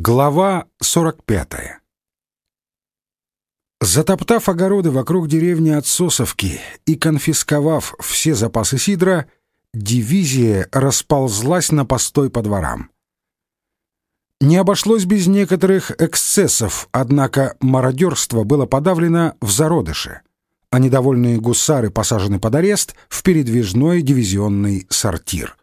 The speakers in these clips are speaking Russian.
Глава 45 Затоптав огороды вокруг деревни Отсосовки и конфисковав все запасы сидра, дивизия расползлась на постой по дворам. Не обошлось без некоторых эксцессов, однако мародерство было подавлено в зародыше, а недовольные гусары посажены под арест в передвижной дивизионный сортир.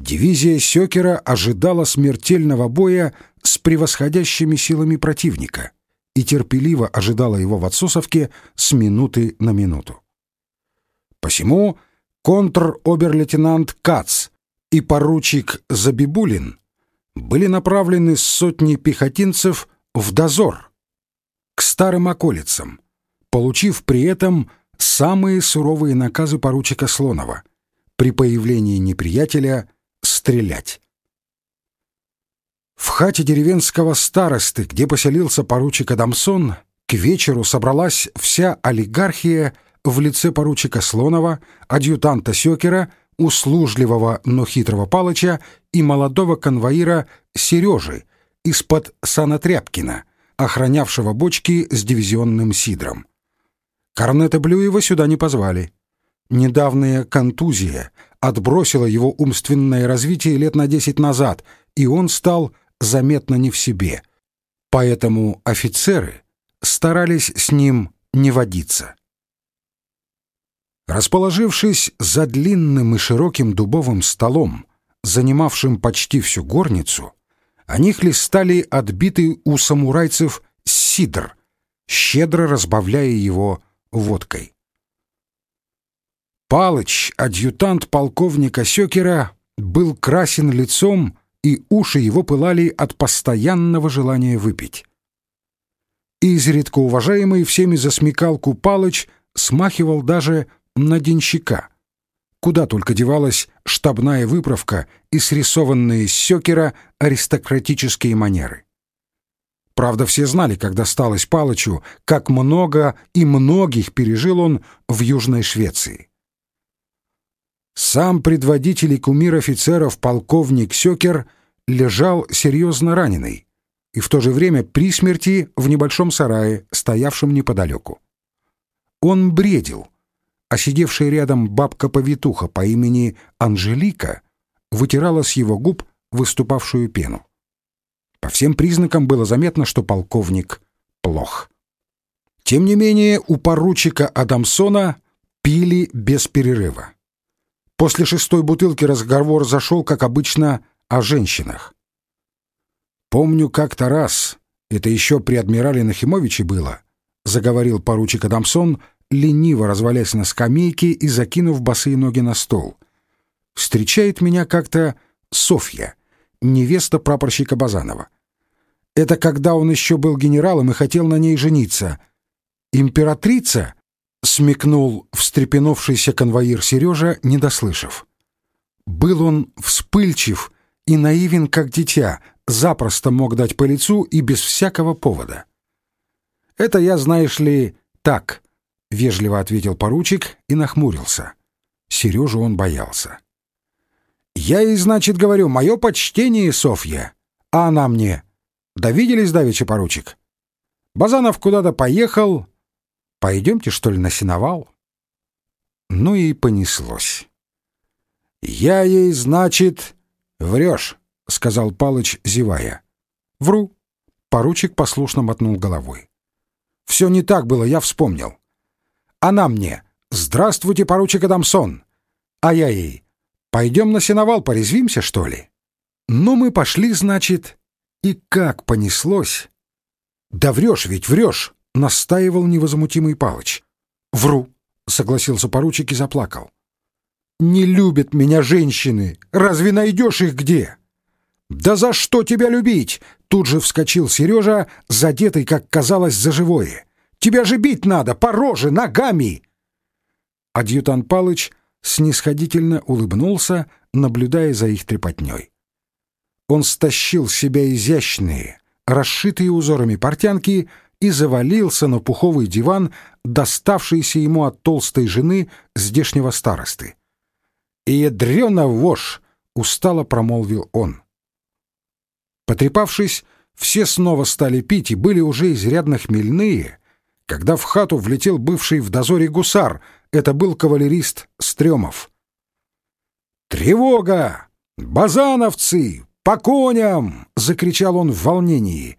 Дивизия Сёкера ожидала смертельного боя с превосходящими силами противника и терпеливо ожидала его в Отсосовке с минуты на минуту. Посему контр-обер-лейтенант Кац и поручик Забибулин были направлены с сотни пехотинцев в дозор к старым околицам, получив при этом самые суровые наказы поручика Слонова при появлении неприятеля – стрелять. В хате деревенского старосты, где поселился поручик Адамсон, к вечеру собралась вся олигархия в лице поручика Слонова, адъютанта Сёкера, услужливого, но хитрого Палыча и молодого конвоира Сережи из-под Санатряпкина, охранявшего бочки с дивизионным сидром. Корнета Блюева сюда не позвали. Недавняя контузия отбросила его умственное развитие лет на десять назад, и он стал заметно не в себе. Поэтому офицеры старались с ним не водиться. Расположившись за длинным и широким дубовым столом, занимавшим почти всю горницу, они хлестали отбитый у самурайцев сидр, щедро разбавляя его водкой. Палыч, адъютант полковника Сёкера, был красен лицом, и уши его пылали от постоянного желания выпить. Изредка уважаемый всеми за смекалку Палыч смахивал даже на денщика. Куда только девалась штабная выправка и срисованные с Сёкера аристократические манеры. Правда, все знали, когда сталось Палычу, как много и многих пережил он в Южной Швеции. Сам предводитель и кумир офицеров полковник Сёкер лежал серьезно раненый и в то же время при смерти в небольшом сарае, стоявшем неподалеку. Он бредил, а сидевшая рядом бабка-повитуха по имени Анжелика вытирала с его губ выступавшую пену. По всем признакам было заметно, что полковник плох. Тем не менее, у поручика Адамсона пили без перерыва. После шестой бутылки разговор зашел, как обычно, о женщинах. «Помню как-то раз, это еще при адмирале Нахимовиче было», заговорил поручик Адамсон, лениво развалясь на скамейке и закинув босые ноги на стол. «Встречает меня как-то Софья, невеста прапорщика Базанова. Это когда он еще был генералом и хотел на ней жениться. Императрица — смекнул встрепенувшийся конвоир Сережа, не дослышав. Был он вспыльчив и наивен, как дитя, запросто мог дать по лицу и без всякого повода. «Это я, знаешь ли, так», — вежливо ответил поручик и нахмурился. Сережу он боялся. «Я ей, значит, говорю, мое почтение, Софья, а она мне. Да виделись давеча, поручик? Базанов куда-то поехал, Пойдемте, что ли, на сеновал? Ну и понеслось. «Я ей, значит, врешь», — сказал Палыч, зевая. «Вру». Поручик послушно мотнул головой. «Все не так было, я вспомнил. Она мне «Здравствуйте, поручик Адамсон», а я ей «Пойдем на сеновал, порезвимся, что ли?» Ну, мы пошли, значит, и как понеслось. «Да врешь ведь, врешь!» — настаивал невозмутимый Палыч. «Вру», — согласился поручик и заплакал. «Не любят меня женщины. Разве найдешь их где?» «Да за что тебя любить?» Тут же вскочил Сережа, задетый, как казалось, за живое. «Тебя же бить надо, по роже, ногами!» Адъютант Палыч снисходительно улыбнулся, наблюдая за их трепотней. Он стащил с себя изящные, расшитые узорами портянки, и завалился на пуховый диван, доставшийся ему от толстой жены здешнего старосты. «И ядрёна вошь!» — устало промолвил он. Потрепавшись, все снова стали пить и были уже изрядно хмельные, когда в хату влетел бывший в дозоре гусар. Это был кавалерист Стрёмов. «Тревога! Базановцы! По коням!» — закричал он в волнении.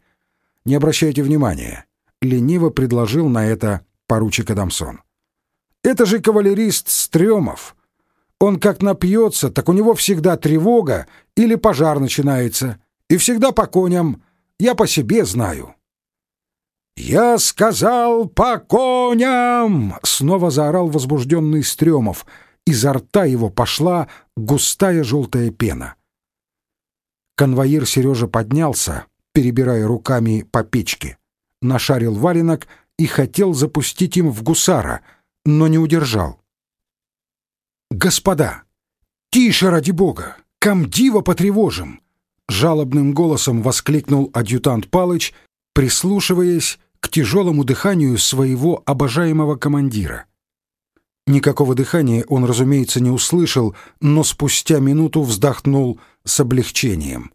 «Не обращайте внимания», — лениво предложил на это поручик Адамсон. «Это же кавалерист Стрёмов. Он как напьется, так у него всегда тревога или пожар начинается. И всегда по коням. Я по себе знаю». «Я сказал по коням!» — снова заорал возбужденный Стрёмов. Изо рта его пошла густая желтая пена. Конвоир Сережа поднялся, перебирая руками по печке, нашарил валенок и хотел запустить им в гусара, но не удержал. «Господа! Тише, ради бога! Комдива потревожим!» Жалобным голосом воскликнул адъютант Палыч, прислушиваясь к тяжелому дыханию своего обожаемого командира. Никакого дыхания он, разумеется, не услышал, но спустя минуту вздохнул с облегчением.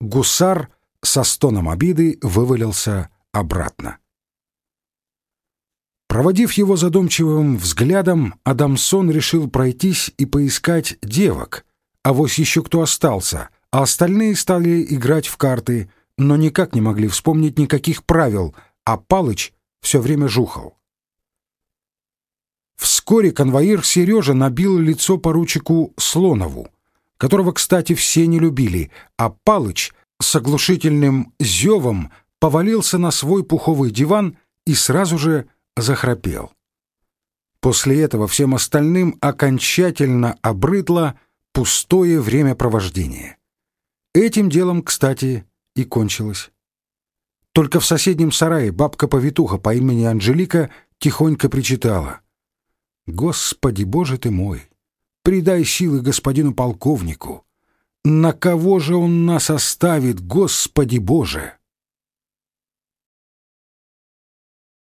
Гусар со стоном обиды вывалился обратно. Проводив его задумчивым взглядом, Адамсон решил пройтись и поискать девок, а вось еще кто остался, а остальные стали играть в карты, но никак не могли вспомнить никаких правил, а Палыч все время жухал. Вскоре конвоир Сережа набил лицо поручику Слонову, которого, кстати, все не любили, а Палыч с оглушительным зевом повалился на свой пуховый диван и сразу же захрапел. После этого всем остальным окончательно обрыдло пустое времяпровождение. Этим делом, кстати, и кончилось. Только в соседнем сарае бабка-повитуха по имени Анжелика тихонько причитала. «Господи, Боже ты мой! Придай силы господину полковнику! На кого же он нас оставит, Господи Боже!»